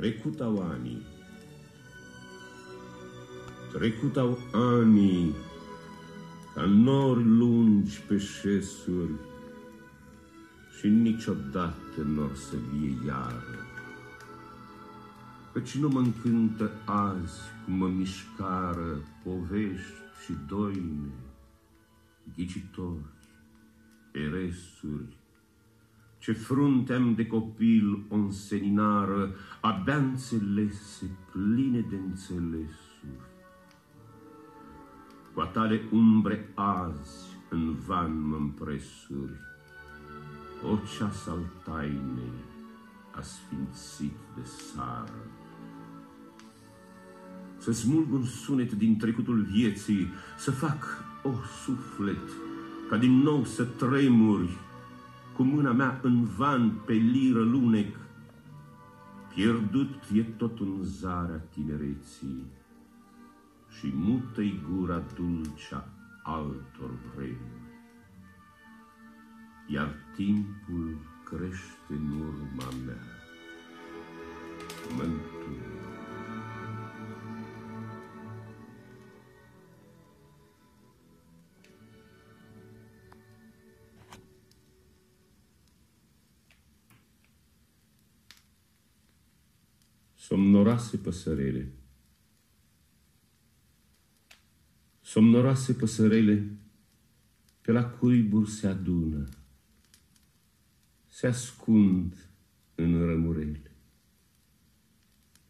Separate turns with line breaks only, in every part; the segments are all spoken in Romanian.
Trecut au anii, trecut au anii, ca nori lungi pe șesuri, și niciodată n-or să vie iară. Căci nu mă încântă azi cum mă mișcară povești și doine, ghicitori, eresuri, ce frunte de copil o înseninară, abia înțelese, pline de înțelesuri. Cu tale umbre azi în van mă împresuri, o ceas al tainei asfințit de sară. Să smulg un sunet din trecutul vieții, să fac, o suflet, ca din nou să tremuri, cu mâna mea în van pe liră lunec, pierdut e tot în zarea tinereții și mută-i gura dulcea altor vremi. Iar timpul crește în urma mea, mântuie. Somnoroase păsărele. Somnoroase păsărele, pe la cuiburi se adună, se ascund în rămurele.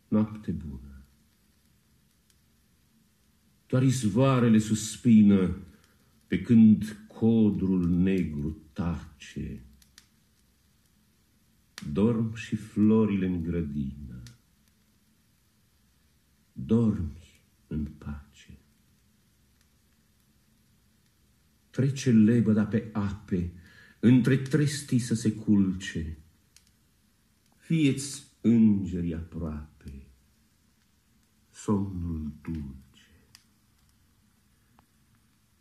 Noapte bună. Doar izvoarele suspină pe când codrul negru tace. Dorm și florile în grădină dormi în pace. Trece lebăda pe ape, între trestii să se culce. Fieți îngerii aproape, somnul dulce.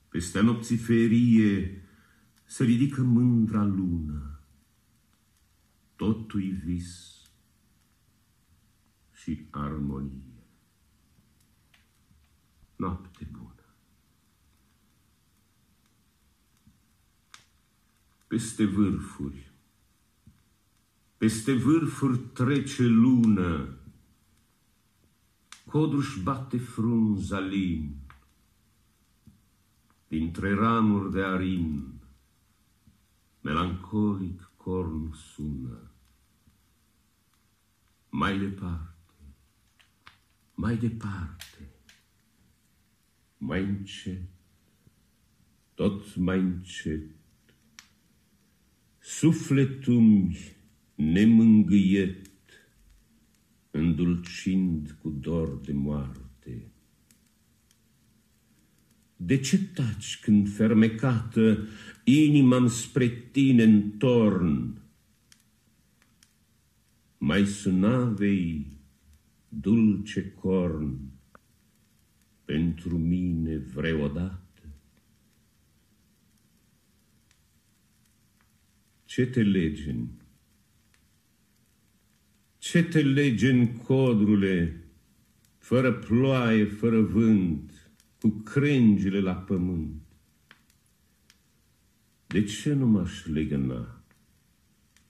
Peste nopții ferie se ridică mândra lună, totul vis și armonie. Noapte bună. Peste vârfuri, peste vârfuri trece lună, Codruș bate frunza lin, dintre ramuri de arin, melancolic corn sună. Mai departe, mai departe, mai încet, tot mai încet. Sufletul nemângâiet, îndulcind cu dor de moarte. De ce taci când fermecată inima spre tine întorn? Mai sunavei dulce corn, pentru mine vreodată? Ce te legen? Ce te legen, codrule, fără ploaie, fără vânt, cu crengile la pământ? De ce nu m-aș legăna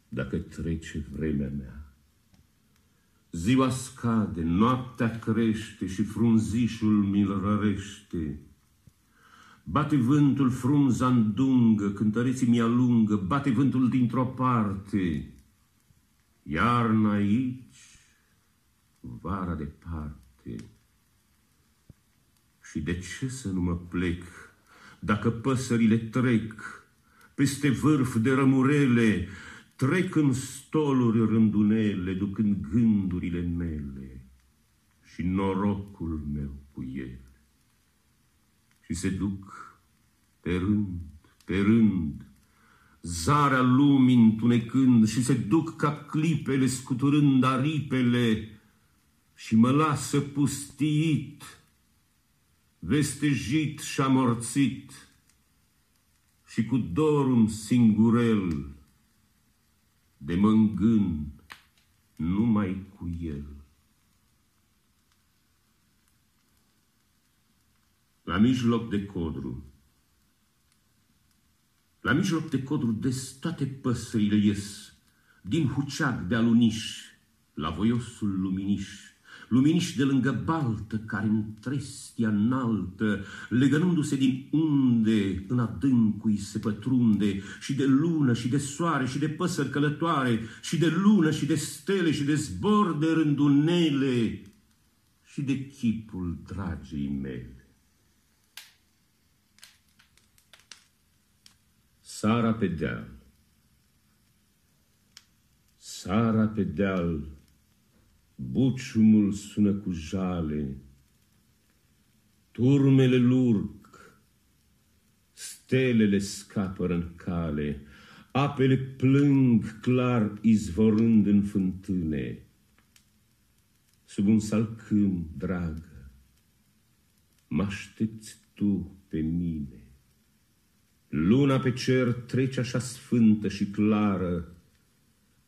dacă trece vremea mea? Ziua scade, noaptea crește și frunzișul mi-l rărește. Bate vântul frunza îndungă, cântăreții mi-alungă, bate vântul dintr-o parte. Iarna aici, vara departe. Și de ce să nu mă plec, dacă păsările trec peste vârf de rămurele, Trec în stoluri rândunele, ducând gândurile mele și norocul meu cu ele. Și se duc pe rând, pe rând, zarea lumii întunecând și se duc ca clipele scuturând aripele și mă lasă pustiit, vestejit și amorțit și cu dorul singurel de mă îngân numai cu el. La mijloc de codru, la mijloc de codru des toate păsările ies, din huceac de aluniș, la voiosul luminiș luminiși de lângă baltă, care în trestia înaltă, legănându-se din unde în adâncui se pătrunde, și de lună, și de soare, și de păsări călătoare, și de lună, și de stele, și de zbor de rândunele, și de chipul dragii mele. Sara pe deal, Sara pe deal, Buciumul sună cu jale, turmele lurg, stelele scapără în cale, apele plâng clar izvorând în fântâne. Sub un salcâm, dragă, mă aștepți tu pe mine. Luna pe cer trece așa sfântă și clară,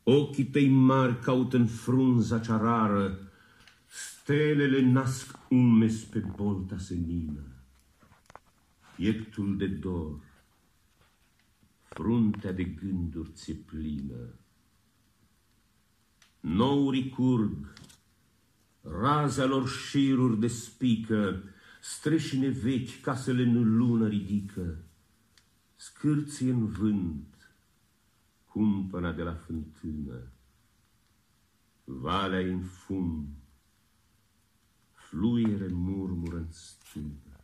Ochii tăi mari caută în frunza cea rară, Stelele nasc umes pe bolta senină. Pieptul de dor, fruntea de gânduri ți plină. Nourii curg, raza lor șiruri de spică, Streșine vechi casele în lună ridică, Scârție în vânt, cumpăna de la fântână, valea în fum, fluiere murmură în stână.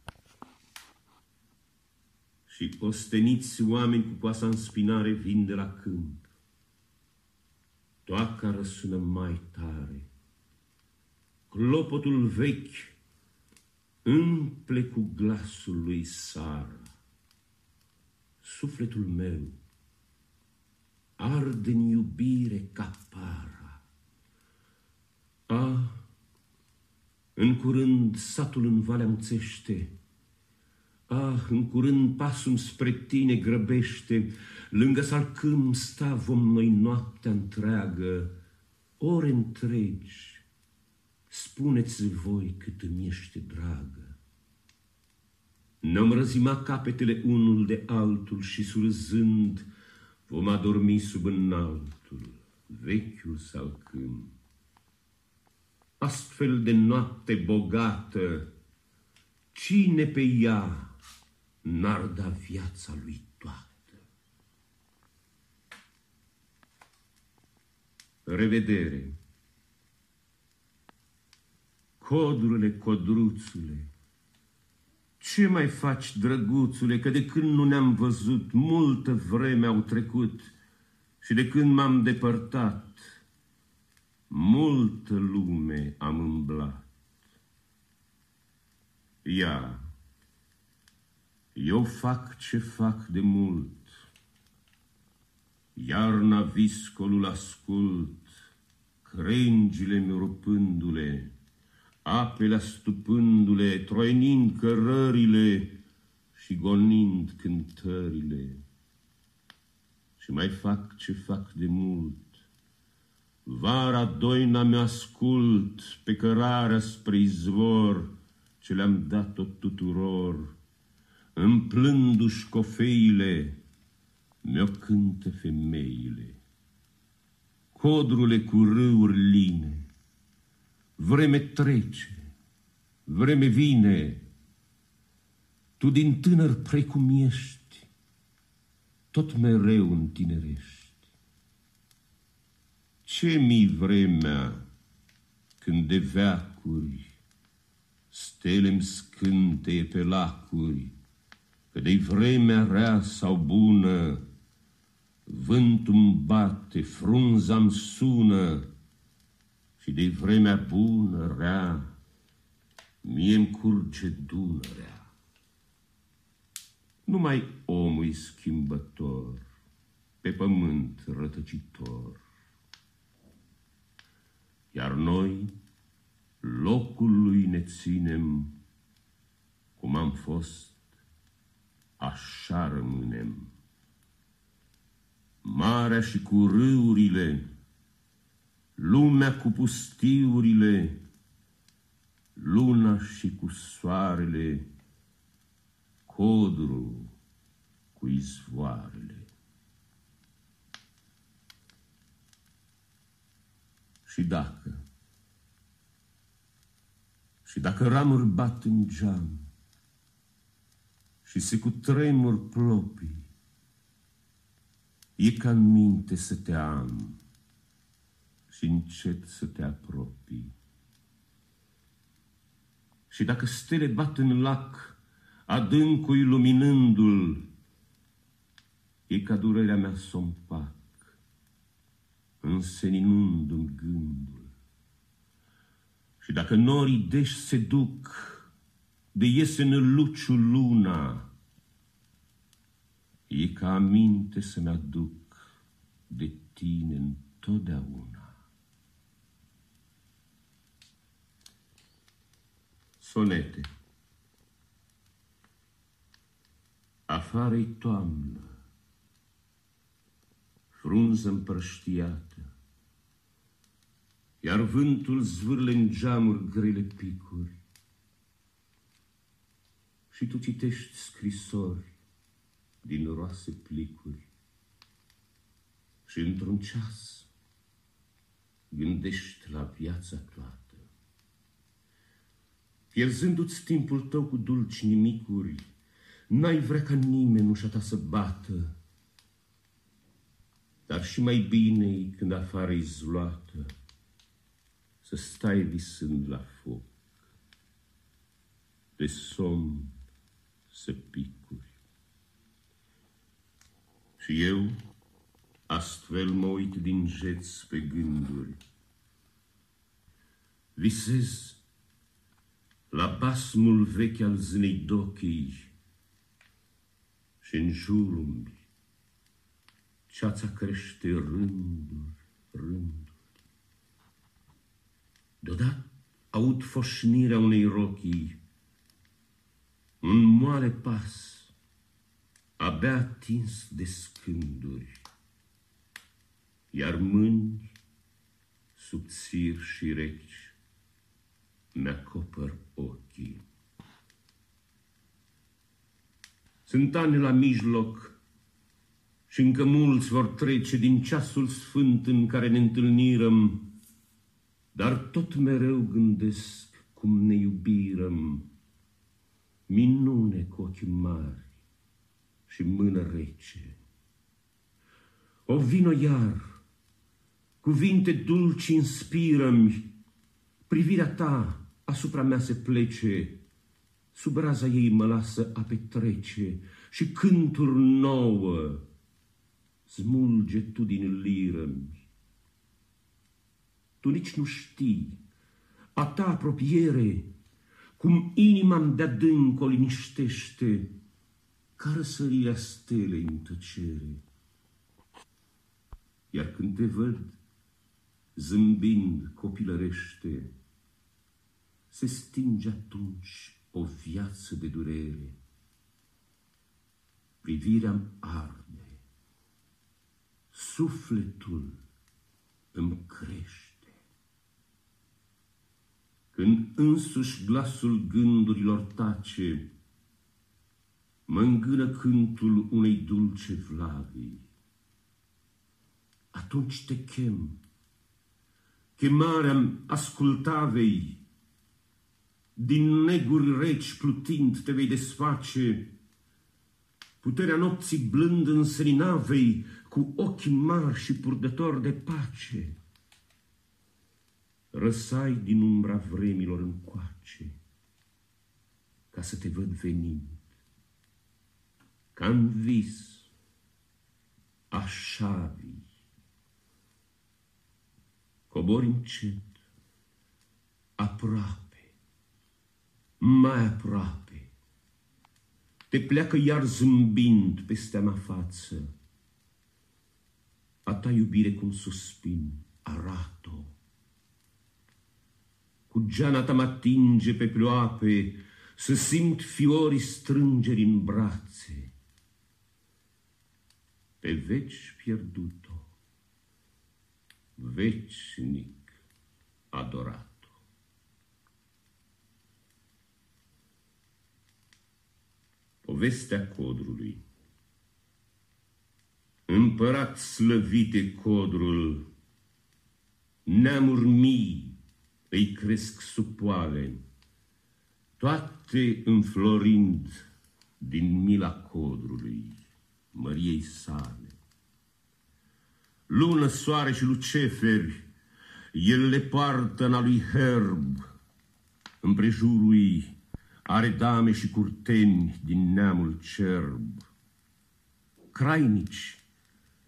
Și osteniți oameni cu poasa în spinare vin de la câmp. Toaca răsună mai tare. Clopotul vechi împle cu glasul lui Sara. Sufletul meu arde în iubire ca para. A, în curând satul în valea muțește, Ah, în curând pasul spre tine grăbește, Lângă salcâm sta vom noi noaptea întreagă, Ore întregi, spuneți voi cât îmi ești dragă. Ne-am răzimat capetele unul de altul și surzând, Vom adormi sub înaltul, vechiul salcâm. Astfel de noapte bogată, cine pe ea n-ar da viața lui toată? Revedere! Codurile, codruțule, ce mai faci, drăguțule, că de când nu ne-am văzut, multă vreme au trecut și de când m-am depărtat, multă lume am îmblat. Ia, eu fac ce fac de mult, iarna viscolul ascult, crengile-mi rupându-le, apele astupându-le, troinind cărările și gonind cântările. Și mai fac ce fac de mult. Vara doina mi ascult pe cărarea spre izvor ce le-am dat-o tuturor. Împlându-și cofeile, mi-o cântă femeile. Codrule cu râuri line, Vreme trece, vreme vine, tu din tânăr precum ești, tot mereu întinerești. Ce mi vremea când de veacuri stele-mi scânteie pe lacuri, că de vremea rea sau bună, vântul bate, frunza-mi sună, și de vremea bună, rea, mie-mi curge Dunărea. Numai omul schimbător, pe pământ rătăcitor. Iar noi locul lui ne ținem, cum am fost, așa rămânem. Marea și cu râurile, lumea cu pustiurile, luna și cu soarele, codru cu izvoarele. Și dacă, și dacă ramuri bat în geam și se cu tremur plopii, e ca în minte să te am și încet să te apropii. Și dacă stele bat în lac, adâncul luminându-l, e ca durerea mea să pac, înseninându-mi gândul. Și dacă norii deși se duc, de iese în luciu luna, e ca aminte să-mi aduc de tine întotdeauna. Sonete Afară-i toamnă, frunză împrăștiată, iar vântul zvârle în geamuri grele picuri. Și tu citești scrisori din roase plicuri și într-un ceas gândești la viața toată. Pierzându-ți timpul tău cu dulci nimicuri, n-ai vrea ca nimeni ușa ta să bată, dar și mai bine când afară e zloată, să stai visând la foc, de somn să picuri. Și eu astfel mă uit din jeț pe gânduri. Visez la basmul vechi al zânei dochii și în jurul ceața crește rânduri, rânduri. Deodată aud foșnirea unei rochii, un moale pas, abia atins de scânduri, iar mâini subțiri și reci mi-acopăr ochii. Sunt ani la mijloc și încă mulți vor trece din ceasul sfânt în care ne întâlnirăm, dar tot mereu gândesc cum ne iubirăm, minune cu ochi mari și mână rece. O vino iar, cuvinte dulci inspiră-mi, privirea ta asupra mea se plece, sub raza ei mă lasă a petrece și cânturi nouă smulge tu din liră Tu nici nu știi, a ta apropiere, cum inima-mi de adânc o liniștește, ca răsărirea stelei în tăcere. Iar când te văd, zâmbind copilărește, se stinge atunci o viață de durere. Privirea arde, sufletul îmi crește. Când însuși glasul gândurilor tace, mă îngână cântul unei dulce vlavii. Atunci te chem, chemarea ascultavei, din neguri reci plutind te vei desface, puterea nopții blând înseninavei, cu ochi mari și purdători de pace. Răsai din umbra vremilor încoace, ca să te văd venind. Ca în vis, așa vii. Cobori încet, aproape, mai aproape. Te pleacă iar zâmbind peste mea față, a ta iubire cum suspin, arată Cu geana ta mă atinge pe ploape, să simt fiorii strângeri în brațe. Pe veci pierdut-o, vecinic adorat-o. Povestea codrului. Împărat slăvite codrul, neamuri mii îi cresc supoale, toate înflorind din mila codrului, măriei sale. Lună, soare și luceferi, el le poartă în a lui Herb, împrejurul are dame și curteni din neamul cerb. Crainici,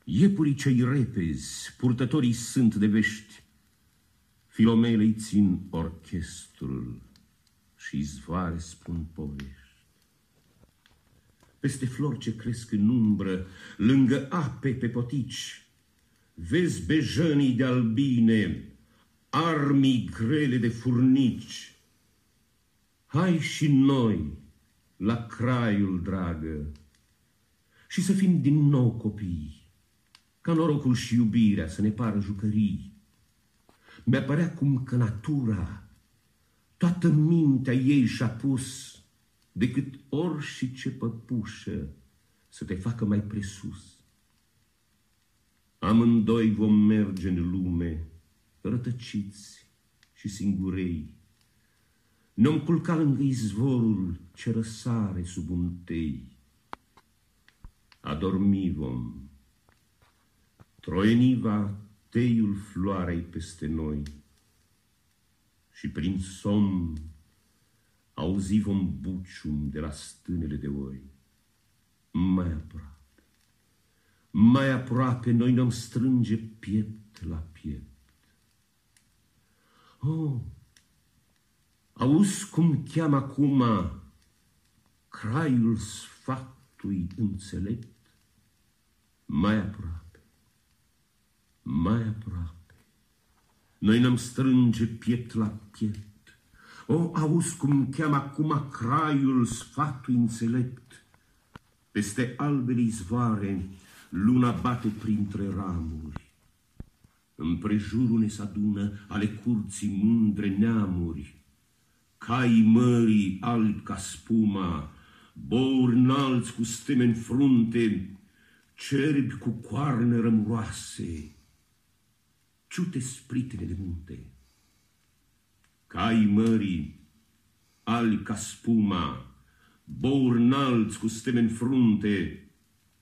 iepurii cei repezi, purtătorii sunt de vești, Filomele îi țin orchestrul și izvoare spun povești. Peste flori ce cresc în umbră, lângă ape pe potici, vezi bejănii de albine, armii grele de furnici. Hai și noi la craiul dragă și să fim din nou copii, ca norocul și iubirea să ne pară jucării. Mi-a părea cum că natura, toată mintea ei și-a pus, decât ori și ce păpușă să te facă mai presus. Amândoi vom merge în lume, rătăciți și singurei. Ne-om culca lângă izvorul ce răsare sub un tei. Adormi vom, troieniva teiul floarei peste noi și prin somn auzi vom bucium de la stânele de oi. Mai aproape, mai aproape noi ne-om strânge piept la piept. Oh, auzi cum cheamă acum craiul sfatului înțelept? Mai aproape, mai aproape. Noi ne-am strânge piept la piept. O, auzi cum cheamă acum craiul sfatului înțelept. Peste albele izvoare, luna bate printre ramuri. Împrejurul ne se adună ale curții mândre neamuri, cai mării albi ca spuma, bouri înalți cu steme în frunte, cerbi cu coarne rămuroase, ciute spritele de munte. Cai mării albi ca spuma, bouri înalți cu steme în frunte,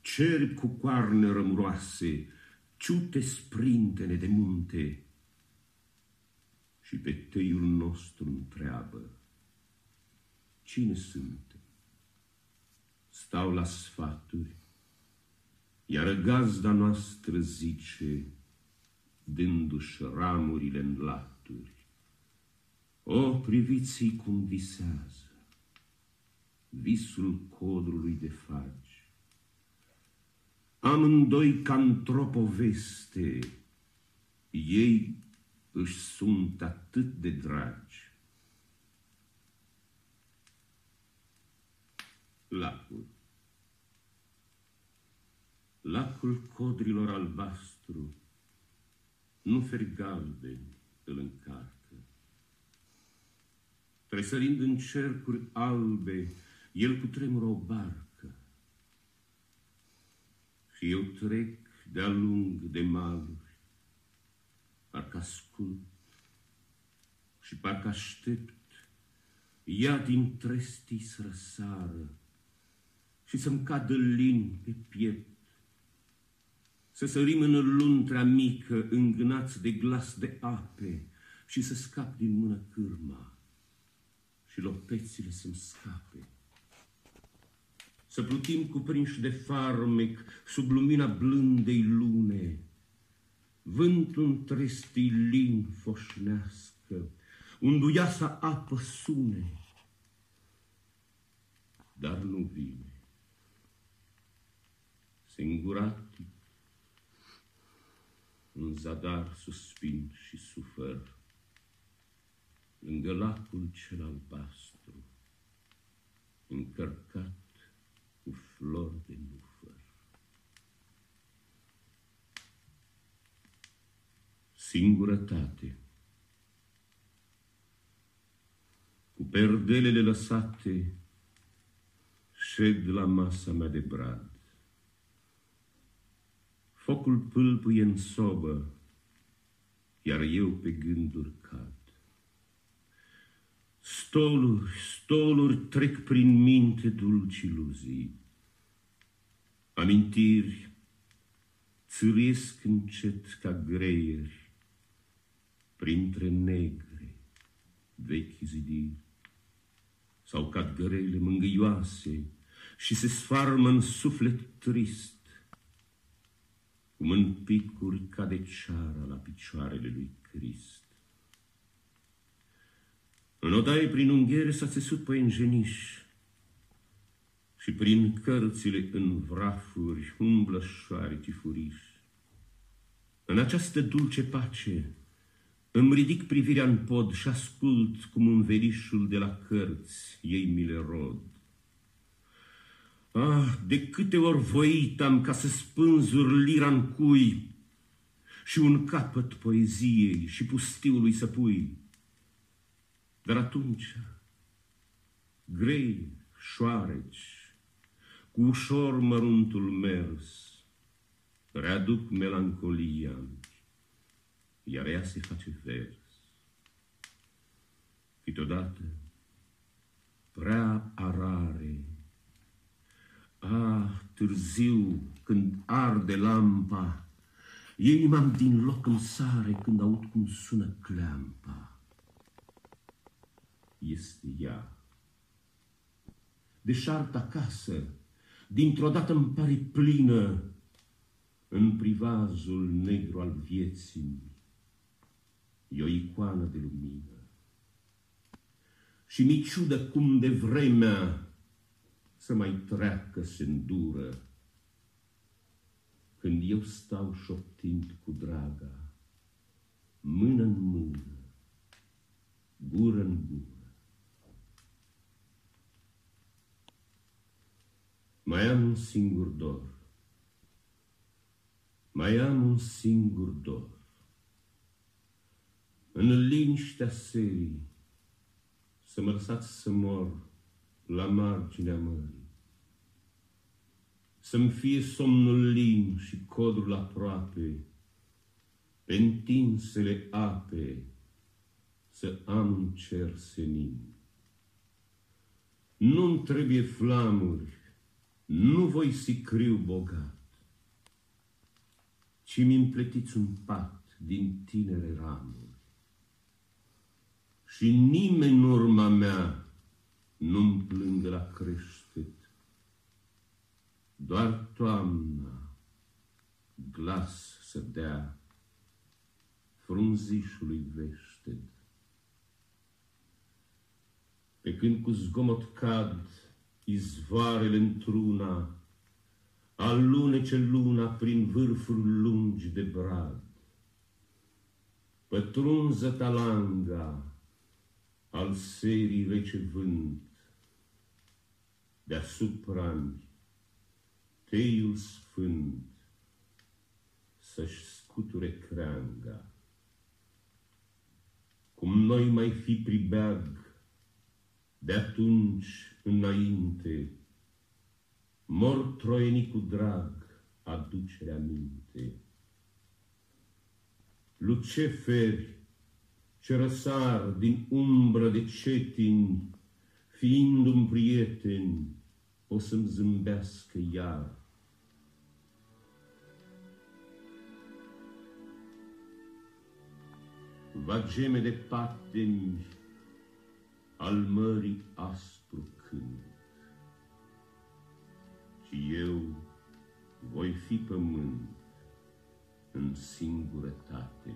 cerbi cu coarne rămuroase, ciute sprintene de munte și pe teiul nostru întreabă, cine sunt? Stau la sfaturi, iar gazda noastră zice, dându-și ramurile în laturi, o, priviți cum visează, visul codrului de fagi, amândoi ca într-o poveste, ei își sunt atât de dragi. Lacul Lacul codrilor albastru, nu feri galben îl încarcă. Tresărind în cercuri albe, el cu tremură o barcă, și eu trec de-a lung de maluri, parcă ascult și parcă aștept ea din trestii să răsară și să-mi cadă lin pe piept, să sărim în luntrea mică, îngânați de glas de ape și să scap din mână cârma și lopețile să-mi scape să plutim cuprinși de farmec sub lumina blândei lune. Vântul trestilin foșnească, unduiasa apă sune, dar nu vine. Singuratic, în zadar suspin și sufăr, lângă lacul cel albastru, încărcat cu flori de nufăr. Singurătate Cu perdelele lăsate șed la masa mea de brad. Focul pâlpâie în sobă, iar eu pe gânduri cad. Stoluri, stoluri trec prin minte dulci iluzii. Amintiri țâriesc încet ca greieri printre negre vechi zidiri. Sau cad grele mângâioase și se sfarmă în suflet trist, cum în picuri cade ceara la picioarele lui Crist. În odaie prin unghiere s-a țesut pe îngeniș și prin cărțile în vrafuri umblă șoareci furiș. În această dulce pace îmi ridic privirea în pod și ascult cum în verișul de la cărți ei mi le rod. Ah, de câte ori voit am ca să spânzur lira în cui și un capăt poeziei și pustiului să pui. Dar atunci, grei, șoareci, cu ușor măruntul mers, readuc melancolia, iar ea se face vers. Câteodată, prea arare, ah, târziu, când arde lampa, inima din loc îmi sare când aud cum sună cleampa este ea. Deșartă acasă, dintr-o dată îmi pare plină în privazul negru al vieții. E o icoană de lumină. Și mi ciudă cum de vremea să mai treacă se îndură când eu stau șoptind cu draga, mână în mână, gură în gură. Mai am un singur dor. Mai am un singur dor. În liniștea serii, să mă lăsați să mor la marginea mării. Să-mi fie somnul lin și codrul aproape, pe întinsele ape, să am un cer senin. Nu-mi trebuie flamuri, nu voi sicriu bogat, ci mi împletiți un pat din tinere ramuri. Și nimeni în urma mea nu-mi plângă la creștet, doar toamna glas să dea frunzișului veșted. Pe când cu zgomot cad izvoarele într-una, alunece luna prin vârfuri lungi de brad. Pătrunză talanga al serii rece vânt, deasupra teiul sfânt să-și scuture creanga. Cum noi mai fi pribeag de atunci înainte, mor troienii cu drag, aducere aminte. Luceferi ce răsar din umbră de cetin, fiind un prieten, o să-mi zâmbească iar. Va geme de patemi al mării aspru cânt. Și eu voi fi pământ în singurătate